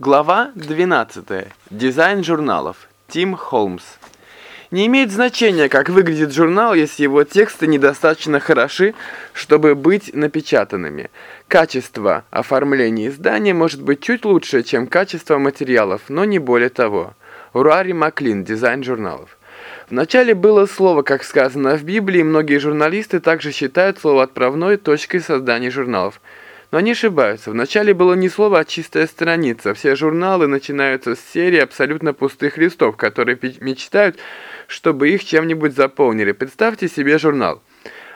Глава 12. Дизайн журналов. Тим Холмс. Не имеет значения, как выглядит журнал, если его тексты недостаточно хороши, чтобы быть напечатанными. Качество оформления издания может быть чуть лучше, чем качество материалов, но не более того. Руари Маклин. Дизайн журналов. Вначале было слово, как сказано в Библии, многие журналисты также считают слово отправной точкой создания журналов – но они ошибаются. Вначале было не слово, а чистая страница. Все журналы начинаются с серии абсолютно пустых листов, которые мечтают, чтобы их чем-нибудь заполнили. Представьте себе журнал.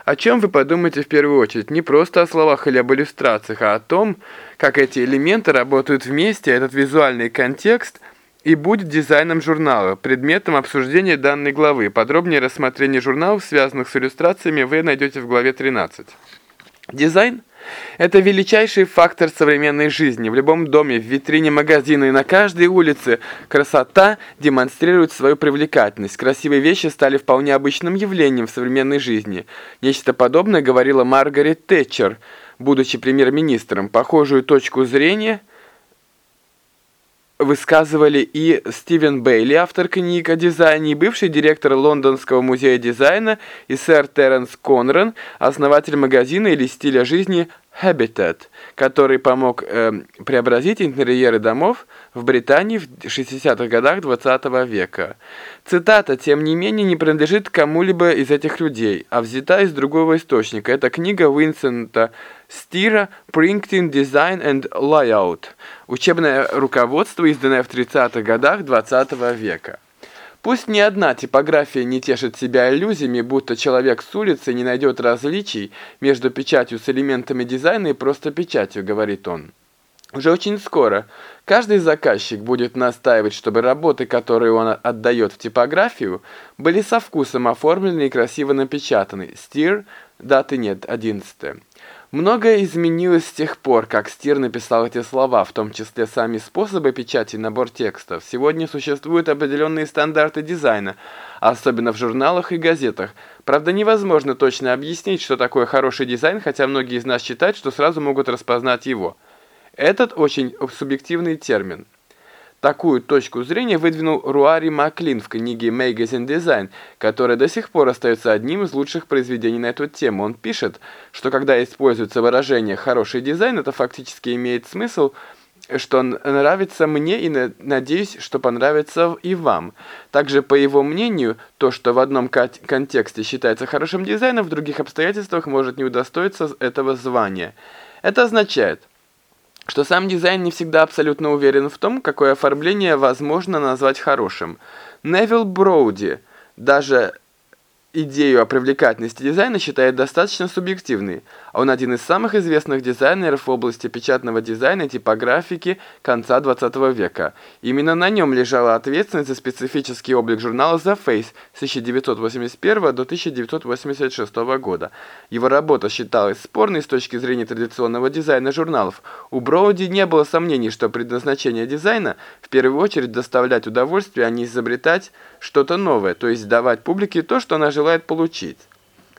О чем вы подумаете в первую очередь? Не просто о словах или об иллюстрациях, а о том, как эти элементы работают вместе, этот визуальный контекст и будет дизайном журнала, предметом обсуждения данной главы. Подробнее рассмотрение журналов, связанных с иллюстрациями, вы найдете в главе 13. Дизайн – это величайший фактор современной жизни. В любом доме, в витрине магазина и на каждой улице красота демонстрирует свою привлекательность. Красивые вещи стали вполне обычным явлением в современной жизни. Нечто подобное говорила Маргарет Тэтчер, будучи премьер-министром. Похожую точку зрения – высказывали и Стивен Бейли, автор книг о дизайне, и бывший директор Лондонского музея дизайна, и сэр Теренс Конран, основатель магазина или стиля жизни Habitat, который помог э, преобразить интерьеры домов в Британии в 60-х годах 20 -го века. Цитата, тем не менее, не принадлежит кому-либо из этих людей, а взята из другого источника. Это книга Уинсента Стира «Printing Design and Layout», учебное руководство, изданное в 30-х годах 20 -го века. Пусть ни одна типография не тешит себя иллюзиями, будто человек с улицы не найдет различий между печатью с элементами дизайна и просто печатью, говорит он. Уже очень скоро каждый заказчик будет настаивать, чтобы работы, которые он отдает в типографию, были со вкусом оформлены и красиво напечатаны. Стир, даты нет, 11. Многое изменилось с тех пор, как Стир написал эти слова, в том числе сами способы печати и набор текстов. Сегодня существуют определенные стандарты дизайна, особенно в журналах и газетах. Правда, невозможно точно объяснить, что такое хороший дизайн, хотя многие из нас считают, что сразу могут распознать его. Этот очень субъективный термин. Такую точку зрения выдвинул Руари Маклин в книге Magazine Design, которая до сих пор остается одним из лучших произведений на эту тему. Он пишет, что когда используется выражение «хороший дизайн», это фактически имеет смысл, что нравится мне и надеюсь, что понравится и вам. Также, по его мнению, то, что в одном контексте считается хорошим дизайном, в других обстоятельствах может не удостоиться этого звания. Это означает – что сам дизайн не всегда абсолютно уверен в том, какое оформление возможно назвать хорошим. Невил Броуди даже идею о привлекательности дизайна считает достаточно субъективной. Он один из самых известных дизайнеров в области печатного дизайна и типографики конца 20 века. Именно на нем лежала ответственность за специфический облик журнала The Face с 1981 до 1986 года. Его работа считалась спорной с точки зрения традиционного дизайна журналов. У Броуди не было сомнений, что предназначение дизайна в первую очередь доставлять удовольствие, а не изобретать что-то новое, то есть давать публике то, что она желает получить.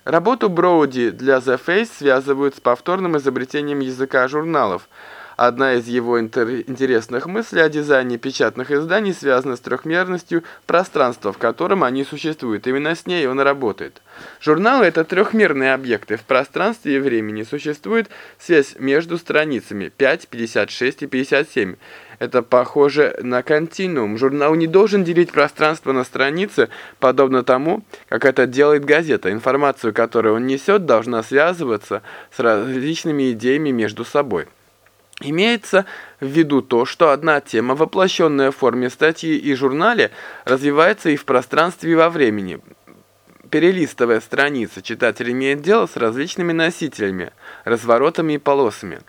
Работу Броуди для The Face связывают с повторным изобретением языка журналов. Одна из его интересных мыслей о дизайне печатных изданий связана с трехмерностью пространства, в котором они существуют. Именно с ней он работает. Журналы – это трехмерные объекты. В пространстве и времени существует связь между страницами 5, 56 и 57. Это похоже на континуум. Журнал не должен делить пространство на страницы, подобно тому, как это делает газета. Информацию, которую он несет, должна связываться с различными идеями между собой. Имеется в виду то, что одна тема, воплощенная в форме статьи и журнале, развивается и в пространстве, и во времени. Перелистывая страницы, читатель имеет дело с различными носителями, разворотами и полосами.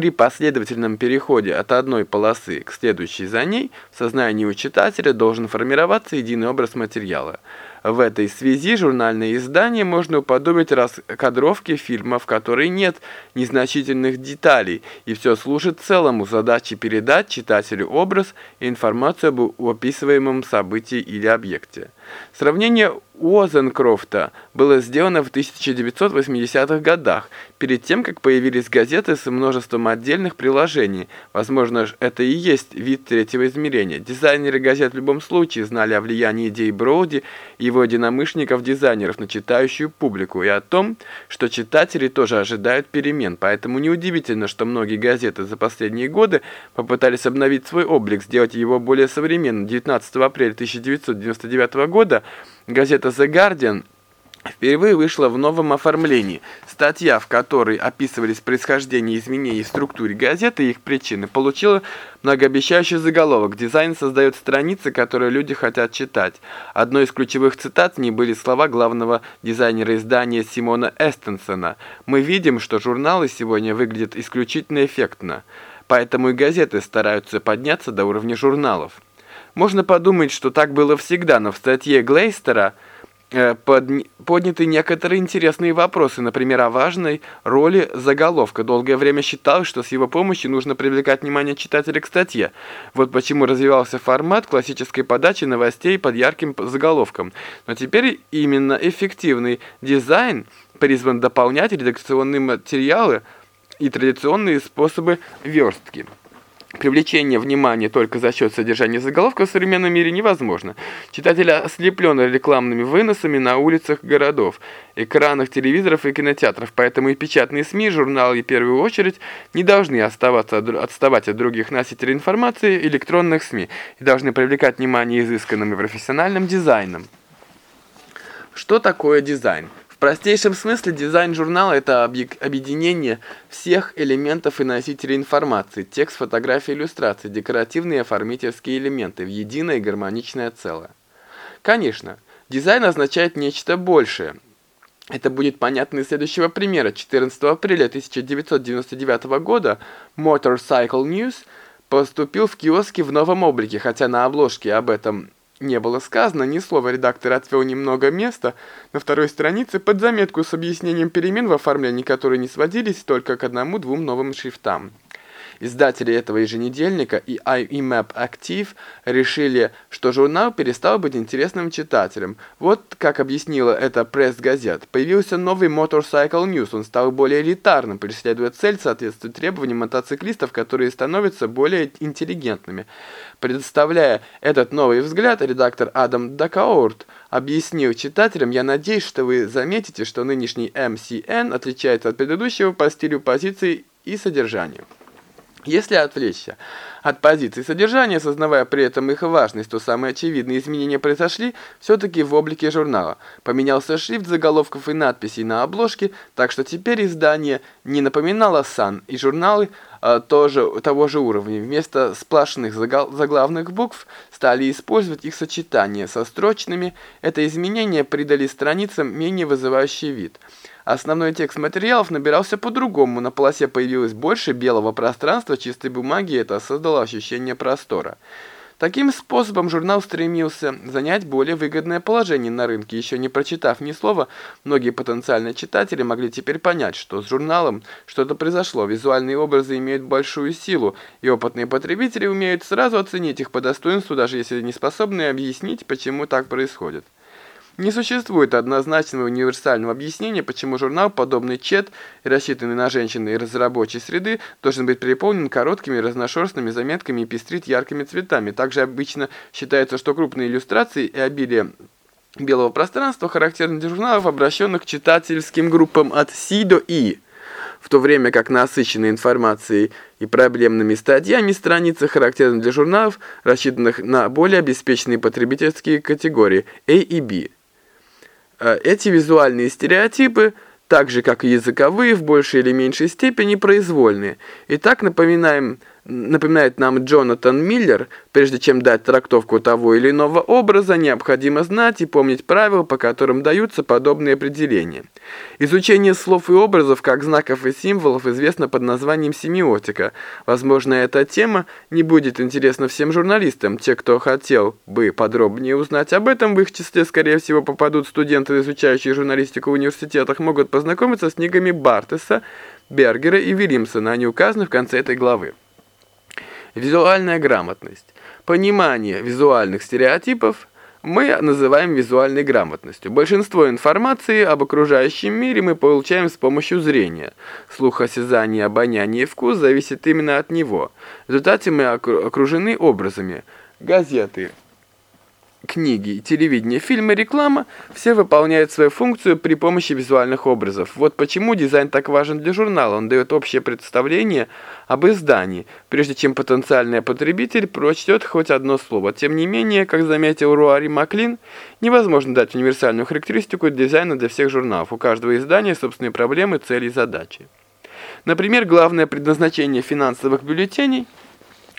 При последовательном переходе от одной полосы к следующей за ней в сознании у читателя должен формироваться единый образ материала. В этой связи журнальное издание можно уподобить раскадровке фильма, в которой нет незначительных деталей, и все служит целому задаче передать читателю образ и информацию об описываемом событии или объекте. Сравнение Уозенкрофта было сделано в 1980-х годах, перед тем, как появились газеты с множеством отдельных приложений. Возможно, это и есть вид третьего измерения. Дизайнеры газет в любом случае знали о влиянии идей Броуди и его единомышленников-дизайнеров на читающую публику и о том, что читатели тоже ожидают перемен, поэтому неудивительно, что многие газеты за последние годы попытались обновить свой облик, сделать его более современным. 19 апреля 1999 года газета The Guardian впервые вышла в новом оформлении. Статья, в которой описывались происхождение изменений в структуре газеты и их причины, получила многообещающий заголовок «Дизайн создает страницы, которые люди хотят читать». Одной из ключевых цитат в ней были слова главного дизайнера издания Симона Эстенсона. «Мы видим, что журналы сегодня выглядят исключительно эффектно, поэтому и газеты стараются подняться до уровня журналов». Можно подумать, что так было всегда, но в статье Глейстера – Э, подняты некоторые интересные вопросы, например, о важной роли заголовка. Долгое время считалось, что с его помощью нужно привлекать внимание читателя к статье. Вот почему развивался формат классической подачи новостей под ярким заголовком. Но теперь именно эффективный дизайн призван дополнять редакционные материалы и традиционные способы верстки. Привлечение внимания только за счет содержания заголовка в современном мире невозможно. Читатель ослеплен рекламными выносами на улицах городов, экранах телевизоров и кинотеатров, поэтому и печатные СМИ, журналы в первую очередь не должны оставаться, отставать от других носителей информации электронных СМИ и должны привлекать внимание изысканным и профессиональным дизайном. Что такое дизайн? Простейшем смысле дизайн журнала – это объединение всех элементов и носителей информации, текст, фотографии, иллюстрации, декоративные и оформительские элементы в единое гармоничное целое. Конечно, дизайн означает нечто большее. Это будет понятно из следующего примера. 14 апреля 1999 года Motorcycle News поступил в киоски в новом облике, хотя на обложке об этом не было сказано ни слова, редактор отвел немного места на второй странице под заметку с объяснением перемен в оформлении, которые не сводились только к одному-двум новым шрифтам. Издатели этого еженедельника и IMAP Active решили, что журнал перестал быть интересным читателям. Вот как объяснила это пресс-газет. Появился новый Motorcycle News, он стал более элитарным, преследуя цель соответствовать требованиям мотоциклистов, которые становятся более интеллигентными. Предоставляя этот новый взгляд, редактор Адам Дакаурт объяснил читателям, «Я надеюсь, что вы заметите, что нынешний MCN отличается от предыдущего по стилю позиции и содержанию». Если отвлечься от позиции содержания, осознавая при этом их важность, то самые очевидные изменения произошли все-таки в облике журнала. Поменялся шрифт заголовков и надписей на обложке, так что теперь издание не напоминало сан, и журналы э, тоже, того же уровня. Вместо сплошных заглавных букв стали использовать их сочетание со строчными. Это изменение придали страницам менее вызывающий вид. Основной текст материалов набирался по-другому, на полосе появилось больше белого пространства чистой бумаги, и это создало ощущение простора. Таким способом журнал стремился занять более выгодное положение на рынке. Еще не прочитав ни слова, многие потенциальные читатели могли теперь понять, что с журналом что-то произошло. Визуальные образы имеют большую силу, и опытные потребители умеют сразу оценить их по достоинству, даже если не способны объяснить, почему так происходит. Не существует однозначного универсального объяснения, почему журнал, подобный ЧЕТ, рассчитанный на женщин из рабочей среды, должен быть переполнен короткими разношерстными заметками и пестрит яркими цветами. Также обычно считается, что крупные иллюстрации и обилие белого пространства характерны для журналов, обращенных к читательским группам от Си до И в то время как насыщенной информацией и проблемными статьями страницы характерны для журналов, рассчитанных на более обеспеченные потребительские категории A и B. Э, эти визуальные стереотипы, так же как и языковые, в большей или меньшей степени произвольные. Итак, напоминаем напоминает нам Джонатан Миллер, прежде чем дать трактовку того или иного образа, необходимо знать и помнить правила, по которым даются подобные определения. Изучение слов и образов, как знаков и символов, известно под названием семиотика. Возможно, эта тема не будет интересна всем журналистам. Те, кто хотел бы подробнее узнать об этом, в их числе, скорее всего, попадут студенты, изучающие журналистику в университетах, могут познакомиться с книгами Бартеса, Бергера и Вильямсона, они указаны в конце этой главы. Визуальная грамотность. Понимание визуальных стереотипов мы называем визуальной грамотностью. Большинство информации об окружающем мире мы получаем с помощью зрения. Слух, осязание, обоняние и вкус зависит именно от него. В результате мы окружены образами. Газеты, книги, телевидение, фильмы, реклама – все выполняют свою функцию при помощи визуальных образов. Вот почему дизайн так важен для журнала. Он дает общее представление об издании, прежде чем потенциальный потребитель прочтет хоть одно слово. Тем не менее, как заметил Руари Маклин, невозможно дать универсальную характеристику дизайна для всех журналов. У каждого издания собственные проблемы, цели и задачи. Например, главное предназначение финансовых бюллетеней –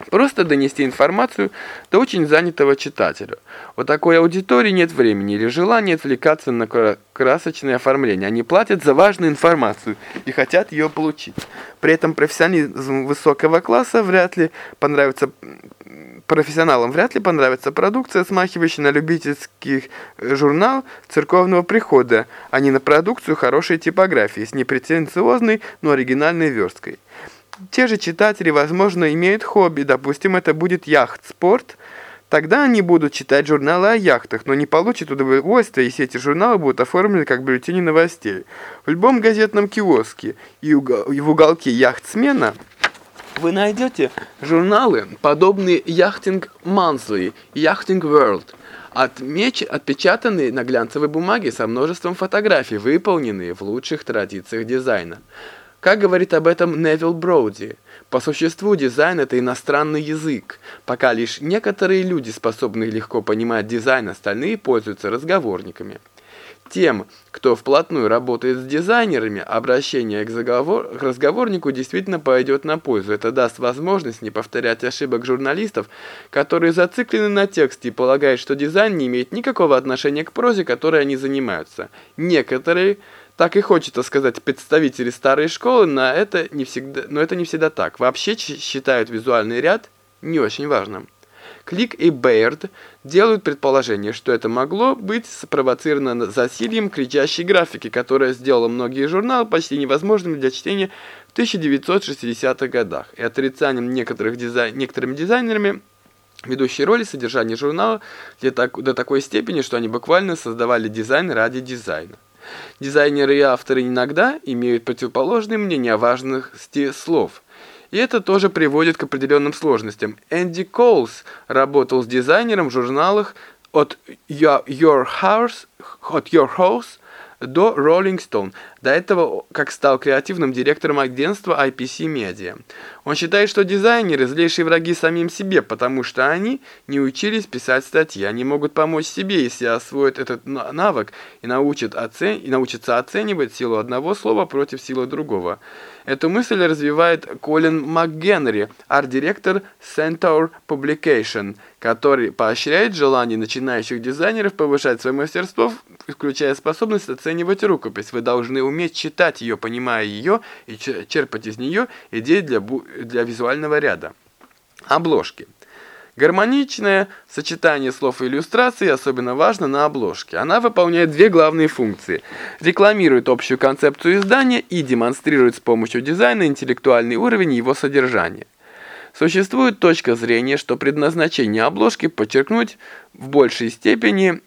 Просто донести информацию до очень занятого читателя. У такой аудитории нет времени или желания отвлекаться на красочное оформление. Они платят за важную информацию и хотят ее получить. При этом профессионализм высокого класса вряд ли понравится профессионалам вряд ли понравится продукция, смахивающая на любительский журнал церковного прихода, а не на продукцию хорошей типографии с непретенциозной, но оригинальной версткой. Те же читатели, возможно, имеют хобби, допустим, это будет яхт-спорт, тогда они будут читать журналы о яхтах, но не получат удовольствия, если эти журналы будут оформлены как бюллетени новостей. В любом газетном киоске и в уголке яхтсмена вы найдете журналы, подобные Яхтинг Monthly и Яхтинг World, отмеч, отпечатанные на глянцевой бумаге со множеством фотографий, выполненные в лучших традициях дизайна. Как говорит об этом Невил Броуди, по существу дизайн – это иностранный язык. Пока лишь некоторые люди способны легко понимать дизайн, остальные пользуются разговорниками. Тем, кто вплотную работает с дизайнерами, обращение к, заговор... к разговорнику действительно пойдет на пользу. Это даст возможность не повторять ошибок журналистов, которые зациклены на тексте и полагают, что дизайн не имеет никакого отношения к прозе, которой они занимаются. Некоторые так и хочется сказать представители старой школы, но это не всегда, но это не всегда так. Вообще считают визуальный ряд не очень важным. Клик и Бейерд делают предположение, что это могло быть спровоцировано засильем кричащей графики, которая сделала многие журналы почти невозможными для чтения в 1960-х годах, и отрицанием некоторых дизай... некоторыми дизайнерами ведущей роли содержания журнала так... до такой степени, что они буквально создавали дизайн ради дизайна. Дизайнеры и авторы иногда имеют противоположные мнения о важности слов. И это тоже приводит к определенным сложностям. Энди Коулс работал с дизайнером в журналах от Your House, от Your House до Rolling Stone, до этого как стал креативным директором агентства IPC Media. Он считает, что дизайнеры – злейшие враги самим себе, потому что они не учились писать статьи. Они могут помочь себе, если освоят этот навык и, научат оцен... и научатся оценивать силу одного слова против силы другого. Эту мысль развивает Колин МакГенри, арт-директор Centaur Publication, который поощряет желание начинающих дизайнеров повышать свое мастерство, включая способность оценивать рукопись. Вы должны уметь читать ее, понимая ее, и черпать из нее идеи для, для визуального ряда. Обложки. Гармоничное сочетание слов и иллюстраций особенно важно на обложке. Она выполняет две главные функции. Рекламирует общую концепцию издания и демонстрирует с помощью дизайна интеллектуальный уровень его содержания. Существует точка зрения, что предназначение обложки подчеркнуть в большей степени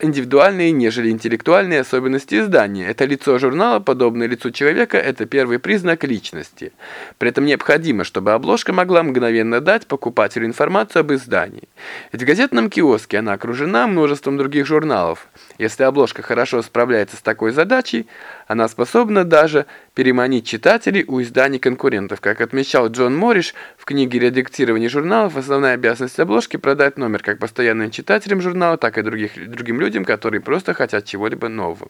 индивидуальные, нежели интеллектуальные особенности издания. Это лицо журнала, подобное лицу человека, это первый признак личности. При этом необходимо, чтобы обложка могла мгновенно дать покупателю информацию об издании. Ведь в газетном киоске она окружена множеством других журналов. Если обложка хорошо справляется с такой задачей, она способна даже переманить читателей у изданий конкурентов. Как отмечал Джон Морриш в книге «Редактирование журналов», основная обязанность обложки – продать номер как постоянным читателям журнала, так и других, другим людям, которые просто хотят чего-либо нового.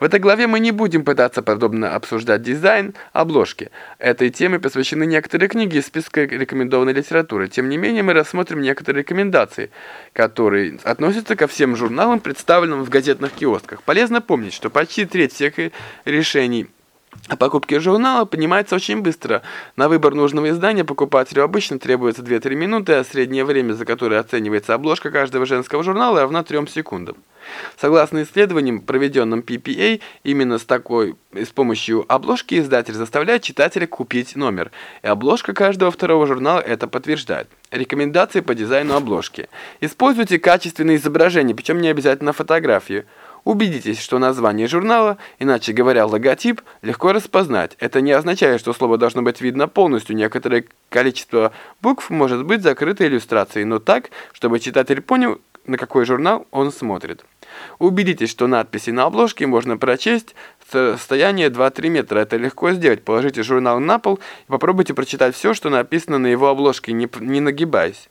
В этой главе мы не будем пытаться подробно обсуждать дизайн обложки. Этой теме посвящены некоторые книги из списка рекомендованной литературы. Тем не менее, мы рассмотрим некоторые рекомендации, которые относятся ко всем журналам, представленным в газетных киосках. Полезно помнить, что почти треть всех решений о покупке журнала поднимается очень быстро. На выбор нужного издания покупателю обычно требуется 2-3 минуты, а среднее время, за которое оценивается обложка каждого женского журнала, равна 3 секундам. Согласно исследованиям, проведенным PPA, именно с такой, с помощью обложки издатель заставляет читателя купить номер. И обложка каждого второго журнала это подтверждает. Рекомендации по дизайну обложки. Используйте качественные изображения, причем не обязательно фотографии. Убедитесь, что название журнала, иначе говоря, логотип, легко распознать. Это не означает, что слово должно быть видно полностью. Некоторое количество букв может быть закрыто иллюстрацией, но так, чтобы читатель понял, на какой журнал он смотрит. Убедитесь, что надписи на обложке можно прочесть с расстояния 2-3 метра. Это легко сделать. Положите журнал на пол и попробуйте прочитать все, что написано на его обложке, не, не нагибаясь.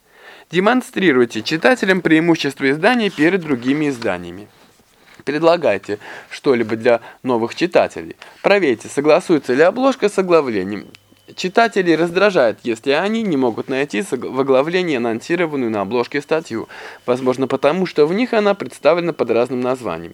Демонстрируйте читателям преимущества издания перед другими изданиями предлагайте что-либо для новых читателей. Проверьте, согласуется ли обложка с оглавлением. Читателей раздражает, если они не могут найти в оглавлении анонсированную на обложке статью, возможно потому, что в них она представлена под разным названием.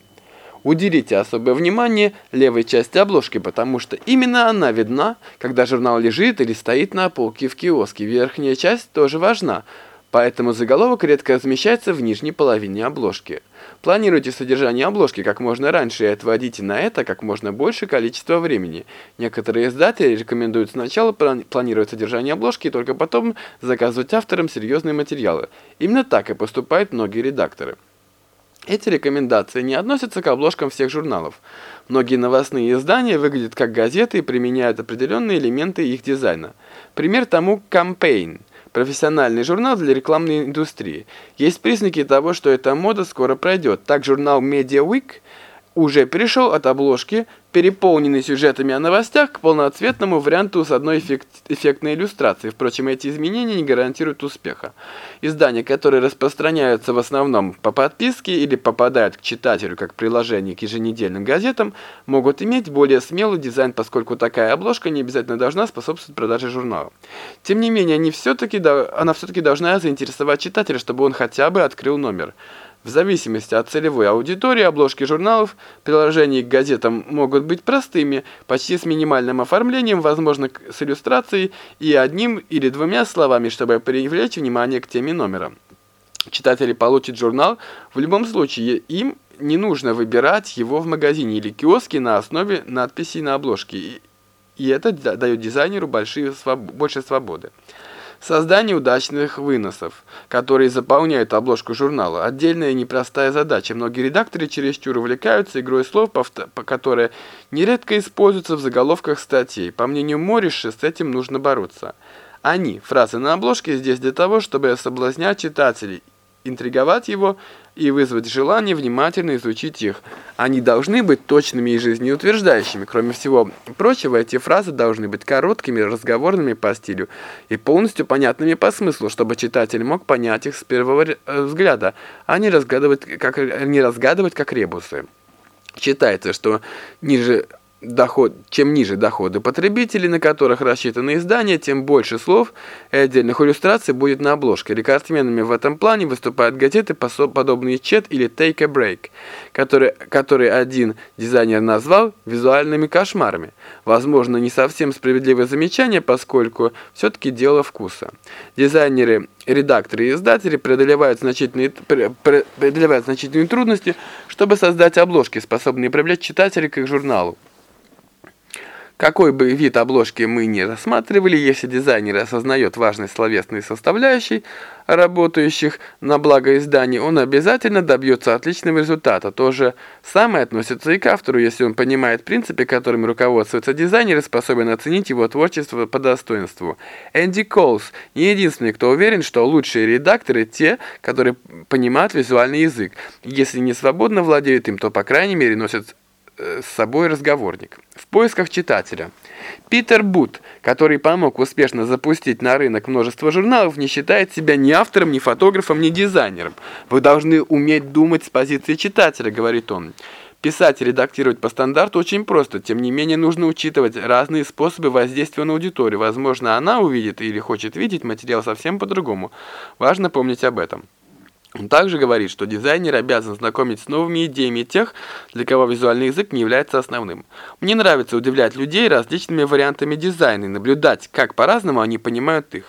Уделите особое внимание левой части обложки, потому что именно она видна, когда журнал лежит или стоит на полке в киоске. Верхняя часть тоже важна, поэтому заголовок редко размещается в нижней половине обложки. Планируйте содержание обложки как можно раньше и отводите на это как можно больше количества времени. Некоторые издатели рекомендуют сначала планировать содержание обложки и только потом заказывать авторам серьезные материалы. Именно так и поступают многие редакторы. Эти рекомендации не относятся к обложкам всех журналов. Многие новостные издания выглядят как газеты и применяют определенные элементы их дизайна. Пример тому «Campaign» профессиональный журнал для рекламной индустрии. Есть признаки того, что эта мода скоро пройдет. Так журнал Media Week уже перешел от обложки, переполненной сюжетами о новостях, к полноцветному варианту с одной эффект, эффектной иллюстрацией. Впрочем, эти изменения не гарантируют успеха. Издания, которые распространяются в основном по подписке или попадают к читателю как приложение к еженедельным газетам, могут иметь более смелый дизайн, поскольку такая обложка не обязательно должна способствовать продаже журнала. Тем не менее, они все-таки, она все-таки должна заинтересовать читателя, чтобы он хотя бы открыл номер. В зависимости от целевой аудитории обложки журналов, приложений к газетам могут быть простыми, почти с минимальным оформлением, возможно, с иллюстрацией и одним или двумя словами, чтобы привлечь внимание к теме номера. Читатели получат журнал, в любом случае им не нужно выбирать его в магазине или киоске на основе надписей на обложке, и это дает дизайнеру большие, больше свободы. Создание удачных выносов, которые заполняют обложку журнала. Отдельная непростая задача. Многие редакторы чересчур увлекаются игрой слов, которые нередко используются в заголовках статей. По мнению Морриша, с этим нужно бороться. Они, фразы на обложке, здесь для того, чтобы соблазнять читателей интриговать его и вызвать желание внимательно изучить их. Они должны быть точными и жизнеутверждающими. Кроме всего прочего, эти фразы должны быть короткими, разговорными по стилю и полностью понятными по смыслу, чтобы читатель мог понять их с первого э, взгляда, а не разгадывать как, не разгадывать как ребусы. Считается, что ниже доход, чем ниже доходы потребителей, на которых рассчитаны издания, тем больше слов и отдельных иллюстраций будет на обложке. Рекордсменами в этом плане выступают газеты, подобные Chet или Take a Break, которые, которые один дизайнер назвал визуальными кошмарами. Возможно, не совсем справедливое замечание, поскольку все-таки дело вкуса. Дизайнеры, редакторы и издатели преодолевают значительные, преодолевают значительные трудности, чтобы создать обложки, способные привлечь читателей к их журналу. Какой бы вид обложки мы ни рассматривали, если дизайнер осознает важность словесной составляющей, работающих на благо издания, он обязательно добьется отличного результата. То же самое относится и к автору, если он понимает принципы, которыми руководствуется дизайнер и способен оценить его творчество по достоинству. Энди Колс не единственный, кто уверен, что лучшие редакторы те, которые понимают визуальный язык. Если не свободно владеют им, то по крайней мере носят с собой разговорник. В поисках читателя. Питер Бут, который помог успешно запустить на рынок множество журналов, не считает себя ни автором, ни фотографом, ни дизайнером. Вы должны уметь думать с позиции читателя, говорит он. Писать и редактировать по стандарту очень просто, тем не менее нужно учитывать разные способы воздействия на аудиторию. Возможно, она увидит или хочет видеть материал совсем по-другому. Важно помнить об этом. Он также говорит, что дизайнер обязан знакомить с новыми идеями тех, для кого визуальный язык не является основным. Мне нравится удивлять людей различными вариантами дизайна и наблюдать, как по-разному они понимают их.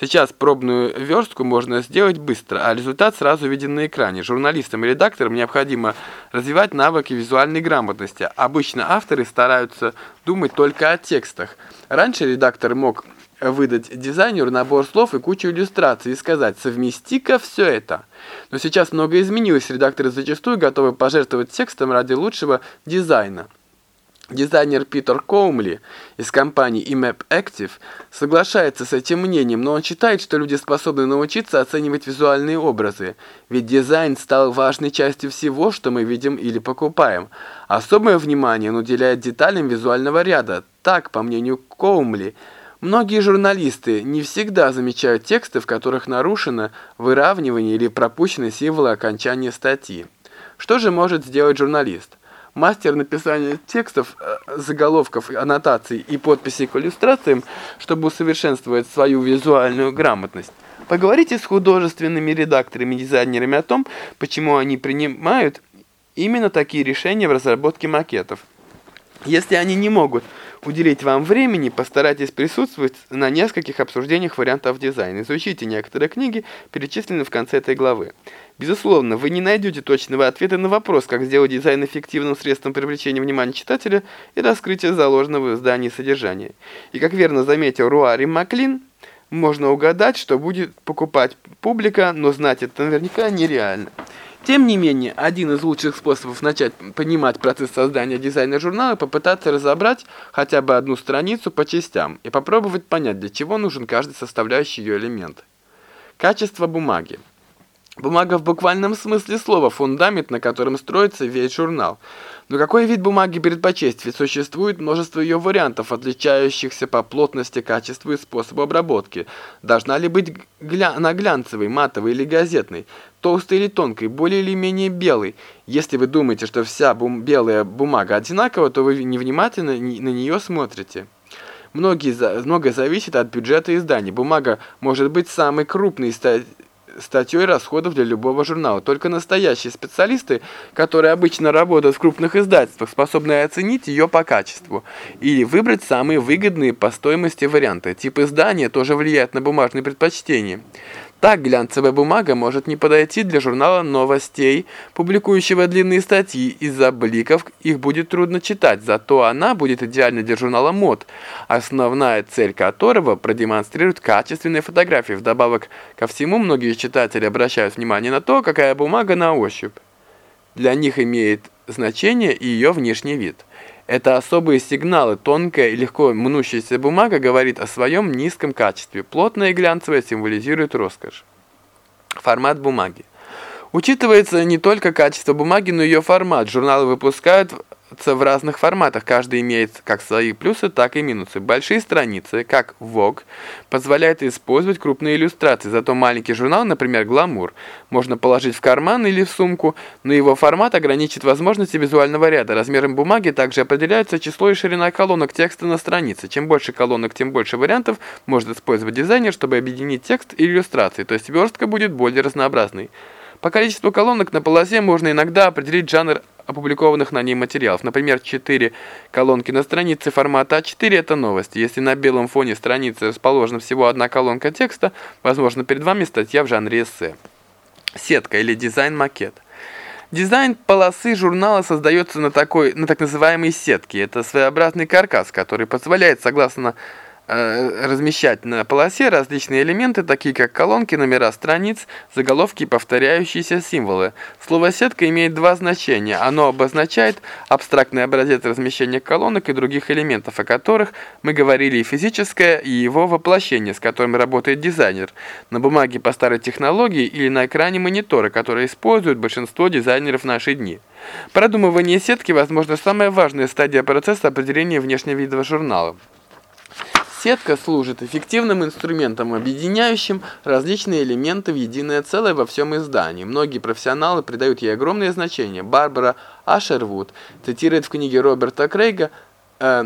Сейчас пробную верстку можно сделать быстро, а результат сразу виден на экране. Журналистам и редакторам необходимо развивать навыки визуальной грамотности. Обычно авторы стараются думать только о текстах. Раньше редактор мог выдать дизайнеру набор слов и кучу иллюстраций и сказать «совмести-ка все это». Но сейчас многое изменилось, редакторы зачастую готовы пожертвовать текстом ради лучшего дизайна. Дизайнер Питер Коумли из компании IMAP Active соглашается с этим мнением, но он считает, что люди способны научиться оценивать визуальные образы, ведь дизайн стал важной частью всего, что мы видим или покупаем. Особое внимание он уделяет деталям визуального ряда. Так, по мнению Коумли, многие журналисты не всегда замечают тексты, в которых нарушено выравнивание или пропущены символы окончания статьи. Что же может сделать журналист? мастер написания текстов, э, заголовков, аннотаций и подписей к иллюстрациям, чтобы усовершенствовать свою визуальную грамотность. Поговорите с художественными редакторами и дизайнерами о том, почему они принимают именно такие решения в разработке макетов. Если они не могут уделить вам времени, постарайтесь присутствовать на нескольких обсуждениях вариантов дизайна. Изучите некоторые книги, перечисленные в конце этой главы. Безусловно, вы не найдете точного ответа на вопрос, как сделать дизайн эффективным средством привлечения внимания читателя и раскрытия заложенного в издании содержания. И как верно заметил Руари Маклин, можно угадать, что будет покупать публика, но знать это наверняка нереально. Тем не менее, один из лучших способов начать понимать процесс создания дизайна журнала – попытаться разобрать хотя бы одну страницу по частям и попробовать понять, для чего нужен каждый составляющий ее элемент. Качество бумаги. Бумага в буквальном смысле слова – фундамент, на котором строится весь журнал. Но какой вид бумаги предпочесть? Ведь существует множество ее вариантов, отличающихся по плотности, качеству и способу обработки. Должна ли быть гля она глянцевой, матовой или газетной? Толстой или тонкой, более или менее белой? Если вы думаете, что вся бум белая бумага одинакова, то вы невнимательно на нее смотрите. Многие, многое зависит от бюджета издания. Бумага может быть самой крупной статьей расходов для любого журнала. Только настоящие специалисты, которые обычно работают в крупных издательствах, способны оценить ее по качеству и выбрать самые выгодные по стоимости варианты. Тип издания тоже влияет на бумажные предпочтения. Так глянцевая бумага может не подойти для журнала новостей, публикующего длинные статьи. Из-за бликов их будет трудно читать, зато она будет идеальна для журнала мод, основная цель которого продемонстрирует качественные фотографии. Вдобавок ко всему, многие читатели обращают внимание на то, какая бумага на ощупь. Для них имеет значение и ее внешний вид. Это особые сигналы. Тонкая и легко мнущаяся бумага говорит о своем низком качестве. Плотная и глянцевая символизирует роскошь. Формат бумаги. Учитывается не только качество бумаги, но и ее формат. Журналы выпускают в разных форматах. Каждый имеет как свои плюсы, так и минусы. Большие страницы, как Vogue, позволяют использовать крупные иллюстрации. Зато маленький журнал, например, Glamour, можно положить в карман или в сумку, но его формат ограничит возможности визуального ряда. Размером бумаги также определяется число и ширина колонок текста на странице. Чем больше колонок, тем больше вариантов может использовать дизайнер, чтобы объединить текст и иллюстрации, то есть верстка будет более разнообразной. По количеству колонок на полосе можно иногда определить жанр опубликованных на ней материалов. Например, 4 колонки на странице формата А4 – это новости. Если на белом фоне страницы расположена всего одна колонка текста, возможно, перед вами статья в жанре эссе. Сетка или дизайн-макет. Дизайн полосы журнала создается на, такой, на так называемой сетке. Это своеобразный каркас, который позволяет, согласно размещать на полосе различные элементы, такие как колонки, номера страниц, заголовки и повторяющиеся символы. Слово «сетка» имеет два значения. Оно обозначает абстрактный образец размещения колонок и других элементов, о которых мы говорили и физическое, и его воплощение, с которым работает дизайнер, на бумаге по старой технологии или на экране монитора, который используют большинство дизайнеров в наши дни. Продумывание сетки, возможно, самая важная стадия процесса определения внешнего вида журнала. Сетка служит эффективным инструментом, объединяющим различные элементы в единое целое во всем издании. Многие профессионалы придают ей огромное значение. Барбара Ашервуд цитирует в книге Роберта Крейга, э,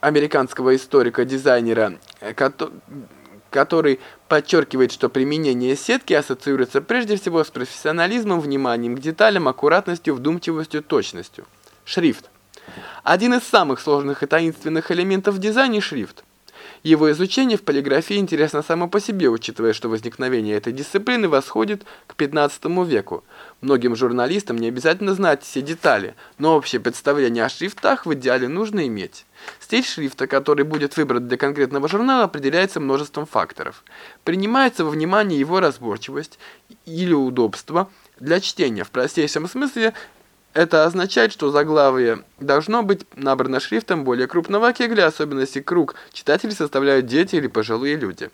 американского историка-дизайнера, э, который подчеркивает, что применение сетки ассоциируется прежде всего с профессионализмом, вниманием к деталям, аккуратностью, вдумчивостью, точностью. Шрифт. Один из самых сложных и таинственных элементов в дизайне – шрифт. Его изучение в полиграфии интересно само по себе, учитывая, что возникновение этой дисциплины восходит к 15 веку. Многим журналистам не обязательно знать все детали, но общее представление о шрифтах в идеале нужно иметь. Стиль шрифта, который будет выбран для конкретного журнала, определяется множеством факторов. Принимается во внимание его разборчивость или удобство для чтения. В простейшем смысле это означает, что заглавие должно быть набрано шрифтом более крупного кегля, особенно если круг читателей составляют дети или пожилые люди.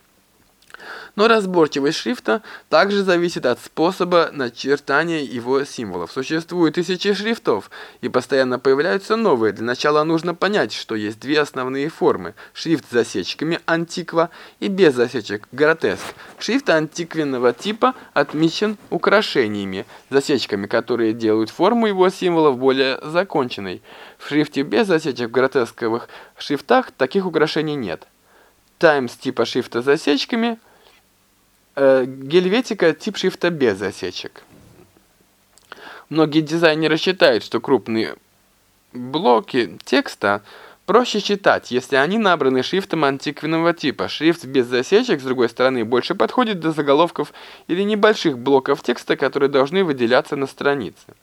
Но разборчивость шрифта также зависит от способа начертания его символов. Существует тысячи шрифтов, и постоянно появляются новые. Для начала нужно понять, что есть две основные формы. Шрифт с засечками антиква и без засечек гротеск. Шрифт антиквенного типа отмечен украшениями, засечками, которые делают форму его символов более законченной. В шрифте без засечек в гротесковых шрифтах таких украшений нет. Таймс типа шрифта с засечками – гельветика тип шрифта без засечек. Многие дизайнеры считают, что крупные блоки текста проще читать, если они набраны шрифтом антиквенного типа. Шрифт без засечек, с другой стороны, больше подходит для заголовков или небольших блоков текста, которые должны выделяться на странице.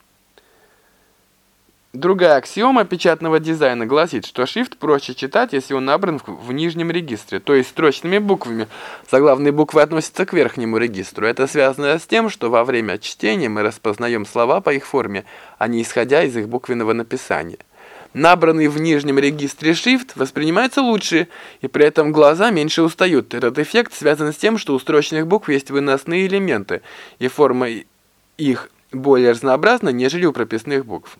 Другая аксиома печатного дизайна гласит, что шрифт проще читать, если он набран в, в нижнем регистре, то есть строчными буквами. Заглавные буквы относятся к верхнему регистру. Это связано с тем, что во время чтения мы распознаем слова по их форме, а не исходя из их буквенного написания. Набранный в нижнем регистре шрифт воспринимается лучше, и при этом глаза меньше устают. Этот эффект связан с тем, что у строчных букв есть выносные элементы, и форма их более разнообразна, нежели у прописных букв.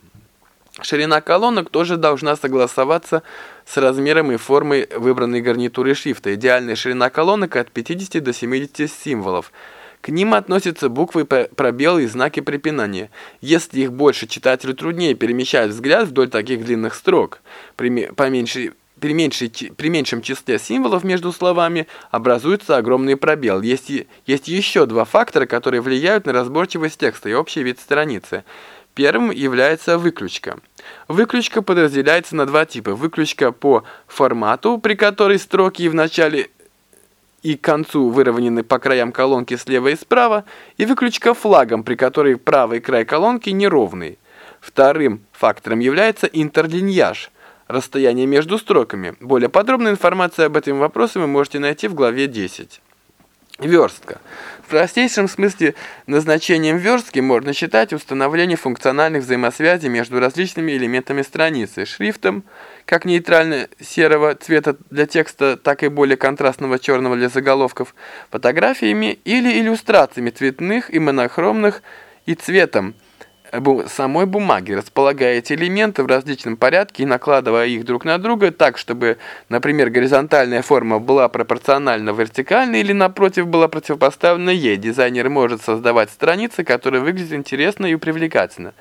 Ширина колонок тоже должна согласоваться с размером и формой выбранной гарнитуры шрифта. Идеальная ширина колонок от 50 до 70 символов. К ним относятся буквы, пробелы и знаки препинания. Если их больше, читателю труднее перемещать взгляд вдоль таких длинных строк. При, поменьше, при, меньшей, при меньшем числе символов между словами образуется огромный пробел. Есть, есть еще два фактора, которые влияют на разборчивость текста и общий вид страницы. Первым является выключка. Выключка подразделяется на два типа. Выключка по формату, при которой строки в начале и к концу выровнены по краям колонки слева и справа, и выключка флагом, при которой правый край колонки неровный. Вторым фактором является интерлиньяж, расстояние между строками. Более подробную информацию об этом вопросе вы можете найти в главе 10. Верстка. В простейшем смысле назначением верстки можно считать установление функциональных взаимосвязей между различными элементами страницы, шрифтом, как нейтрально-серого цвета для текста, так и более контрастного черного для заголовков, фотографиями или иллюстрациями цветных и монохромных и цветом, самой бумаги, располагая эти элементы в различном порядке и накладывая их друг на друга так, чтобы, например, горизонтальная форма была пропорциональна вертикальной или, напротив, была противопоставлена ей. Дизайнер может создавать страницы, которые выглядят интересно и привлекательно.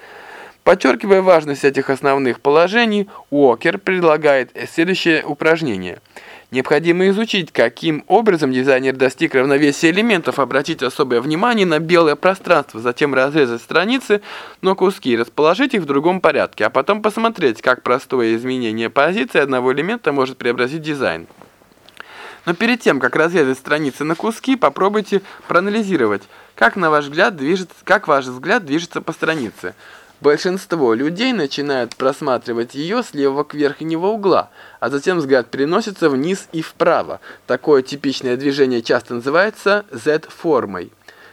Подчеркивая важность этих основных положений, Уокер предлагает следующее упражнение – Необходимо изучить, каким образом дизайнер достиг равновесия элементов, обратить особое внимание на белое пространство, затем разрезать страницы на куски и расположить их в другом порядке, а потом посмотреть, как простое изменение позиции одного элемента может преобразить дизайн. Но перед тем, как разрезать страницы на куски, попробуйте проанализировать, как, на ваш взгляд, движется, как ваш взгляд движется по странице. Большинство людей начинают просматривать ее с левого к верхнего угла, а затем взгляд переносится вниз и вправо. Такое типичное движение часто называется Z-формой.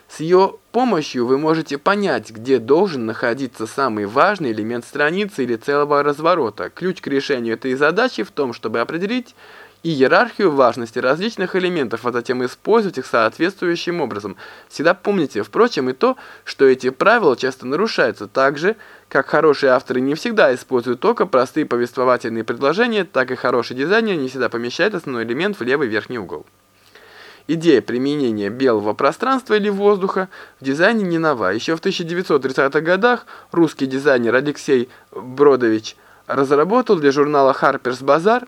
С ее помощью вы можете понять, где должен находиться самый важный элемент страницы или целого разворота. Ключ к решению этой задачи в том, чтобы определить, и иерархию важности различных элементов, а затем использовать их соответствующим образом. Всегда помните, впрочем, и то, что эти правила часто нарушаются так же, как хорошие авторы не всегда используют только простые повествовательные предложения, так и хороший дизайнер не всегда помещает основной элемент в левый верхний угол. Идея применения белого пространства или воздуха в дизайне не нова. Еще в 1930-х годах русский дизайнер Алексей Бродович разработал для журнала Harper's Bazaar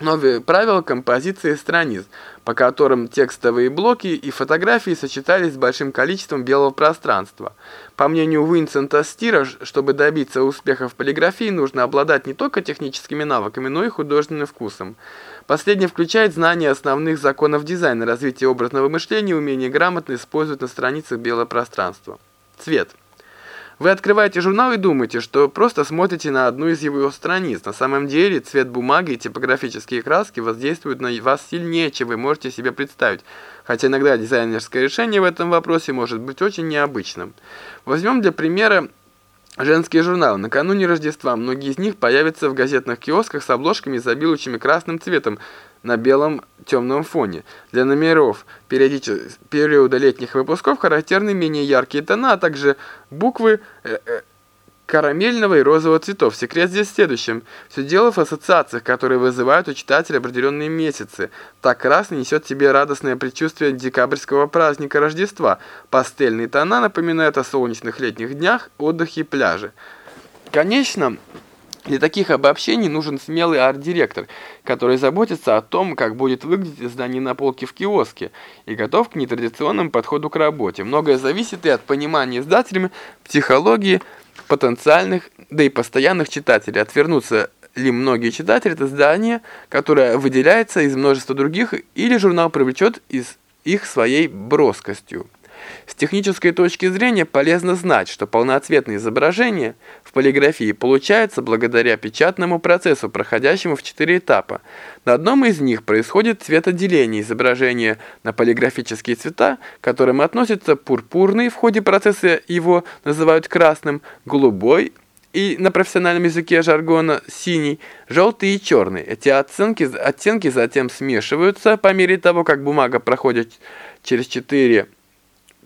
новые правила композиции страниц, по которым текстовые блоки и фотографии сочетались с большим количеством белого пространства. По мнению Уинсента Стира, чтобы добиться успеха в полиграфии, нужно обладать не только техническими навыками, но и художественным вкусом. Последнее включает знание основных законов дизайна, развитие образного мышления, умение грамотно использовать на страницах белое пространство. Цвет. Вы открываете журнал и думаете, что просто смотрите на одну из его страниц. На самом деле цвет бумаги и типографические краски воздействуют на вас сильнее, чем вы можете себе представить. Хотя иногда дизайнерское решение в этом вопросе может быть очень необычным. Возьмем для примера Женские журналы. Накануне Рождества многие из них появятся в газетных киосках с обложками, изобилующими красным цветом на белом темном фоне. Для номеров периода летних выпусков характерны менее яркие тона, а также буквы э, э, карамельного и розового цветов. Секрет здесь в следующем. Все дело в ассоциациях, которые вызывают у читателя определенные месяцы. Так красный несет себе радостное предчувствие декабрьского праздника Рождества. Пастельные тона напоминают о солнечных летних днях, отдыхе и пляже. Конечно, для таких обобщений нужен смелый арт-директор, который заботится о том, как будет выглядеть здание на полке в киоске, и готов к нетрадиционному подходу к работе. Многое зависит и от понимания издателями психологии, потенциальных, да и постоянных читателей. Отвернутся ли многие читатели от издания, которое выделяется из множества других, или журнал привлечет из их своей броскостью. С технической точки зрения полезно знать, что полноцветные изображения в полиграфии получаются благодаря печатному процессу, проходящему в четыре этапа. На одном из них происходит цветоделение изображения на полиграфические цвета, к которым относятся пурпурный, в ходе процесса его называют красным, голубой и на профессиональном языке жаргона синий, желтый и черный. Эти оттенки, оттенки затем смешиваются по мере того, как бумага проходит через четыре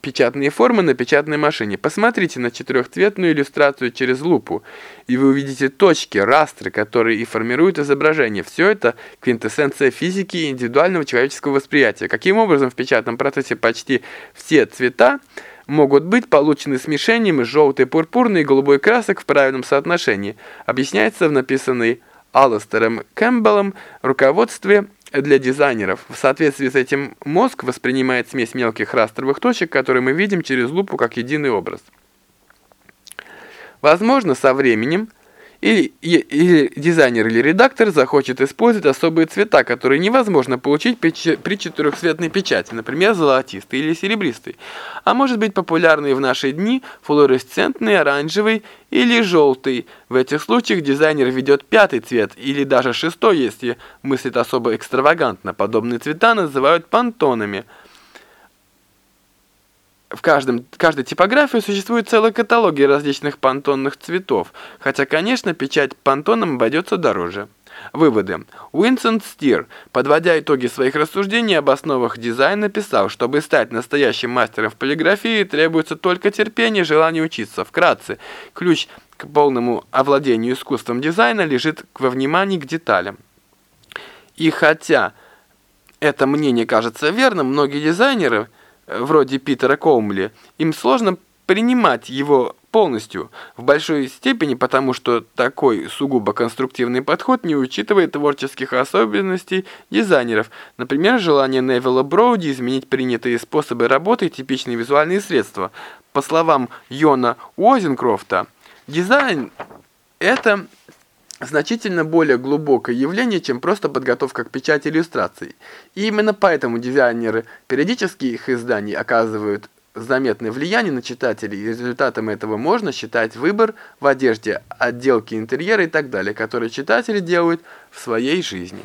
печатные формы на печатной машине. Посмотрите на четырехцветную иллюстрацию через лупу, и вы увидите точки, растры, которые и формируют изображение. Все это квинтэссенция физики и индивидуального человеческого восприятия. Каким образом в печатном процессе почти все цвета могут быть получены смешением из желтой, пурпурной и голубой красок в правильном соотношении, объясняется в написанной Алластером Кэмпбеллом руководстве для дизайнеров. В соответствии с этим мозг воспринимает смесь мелких растровых точек, которые мы видим через лупу как единый образ. Возможно, со временем или, или дизайнер или редактор захочет использовать особые цвета, которые невозможно получить при четырехцветной печати, например, золотистый или серебристый. А может быть популярный в наши дни флуоресцентный, оранжевый или желтый. В этих случаях дизайнер ведет пятый цвет или даже шестой, если мыслит особо экстравагантно. Подобные цвета называют пантонами – в каждом, каждой типографии существует целая каталоги различных пантонных цветов, хотя, конечно, печать пантоном обойдется дороже. Выводы. Уинсент Стир, подводя итоги своих рассуждений об основах дизайна, писал, чтобы стать настоящим мастером в полиграфии, требуется только терпение и желание учиться. Вкратце, ключ к полному овладению искусством дизайна лежит во внимании к деталям. И хотя это мнение кажется верным, многие дизайнеры – вроде Питера Коумли, им сложно принимать его полностью, в большой степени потому, что такой сугубо конструктивный подход не учитывает творческих особенностей дизайнеров, например, желание Невилла Броуди изменить принятые способы работы и типичные визуальные средства. По словам Йона Уозенкрофта, дизайн – это значительно более глубокое явление, чем просто подготовка к печати иллюстраций. И именно поэтому дизайнеры периодических изданий оказывают заметное влияние на читателей, и результатом этого можно считать выбор в одежде, отделке интерьера и так далее, которые читатели делают в своей жизни.